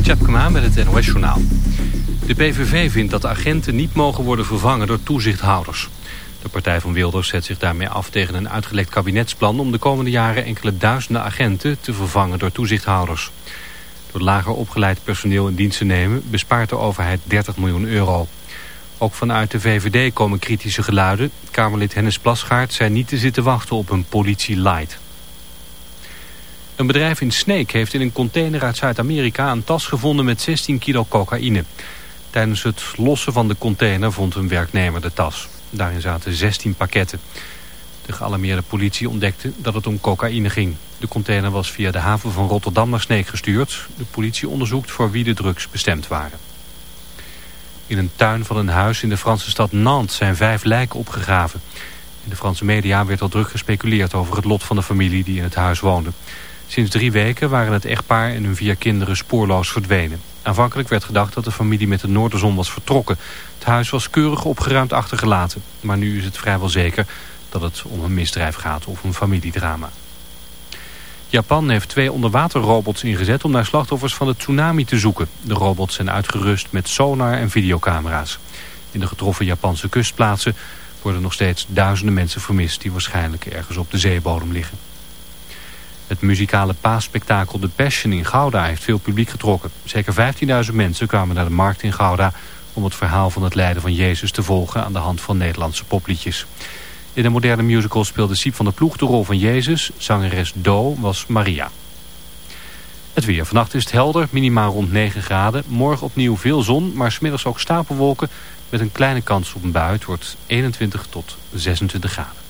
Jeroen Tjepkema met het NOS Journaal. De PVV vindt dat agenten niet mogen worden vervangen door toezichthouders. De partij van Wilders zet zich daarmee af tegen een uitgelekt kabinetsplan... om de komende jaren enkele duizenden agenten te vervangen door toezichthouders. Door lager opgeleid personeel in dienst te nemen... bespaart de overheid 30 miljoen euro. Ook vanuit de VVD komen kritische geluiden. Kamerlid Hennis Plasgaard zei niet te zitten wachten op een politie light. Een bedrijf in Sneek heeft in een container uit Zuid-Amerika een tas gevonden met 16 kilo cocaïne. Tijdens het lossen van de container vond een werknemer de tas. Daarin zaten 16 pakketten. De gealarmeerde politie ontdekte dat het om cocaïne ging. De container was via de haven van Rotterdam naar Sneek gestuurd. De politie onderzoekt voor wie de drugs bestemd waren. In een tuin van een huis in de Franse stad Nantes zijn vijf lijken opgegraven. In de Franse media werd al druk gespeculeerd over het lot van de familie die in het huis woonde. Sinds drie weken waren het echtpaar en hun vier kinderen spoorloos verdwenen. Aanvankelijk werd gedacht dat de familie met de Noorderzon was vertrokken. Het huis was keurig opgeruimd achtergelaten. Maar nu is het vrijwel zeker dat het om een misdrijf gaat of een familiedrama. Japan heeft twee onderwaterrobots ingezet om naar slachtoffers van de tsunami te zoeken. De robots zijn uitgerust met sonar en videocamera's. In de getroffen Japanse kustplaatsen worden nog steeds duizenden mensen vermist... die waarschijnlijk ergens op de zeebodem liggen. Het muzikale paasspektakel The Passion in Gouda heeft veel publiek getrokken. Zeker 15.000 mensen kwamen naar de markt in Gouda... om het verhaal van het lijden van Jezus te volgen aan de hand van Nederlandse popliedjes. In de moderne musical speelde Siep van der Ploeg de rol van Jezus. Zangeres Do was Maria. Het weer. Vannacht is het helder, minimaal rond 9 graden. Morgen opnieuw veel zon, maar smiddags ook stapelwolken... met een kleine kans op een bui. Het wordt 21 tot 26 graden.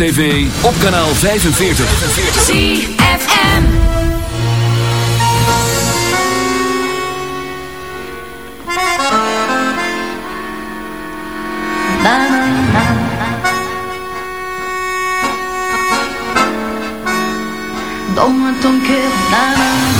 TV, op kanaal 45. ZFM Na na na Donne-moi ton cœur,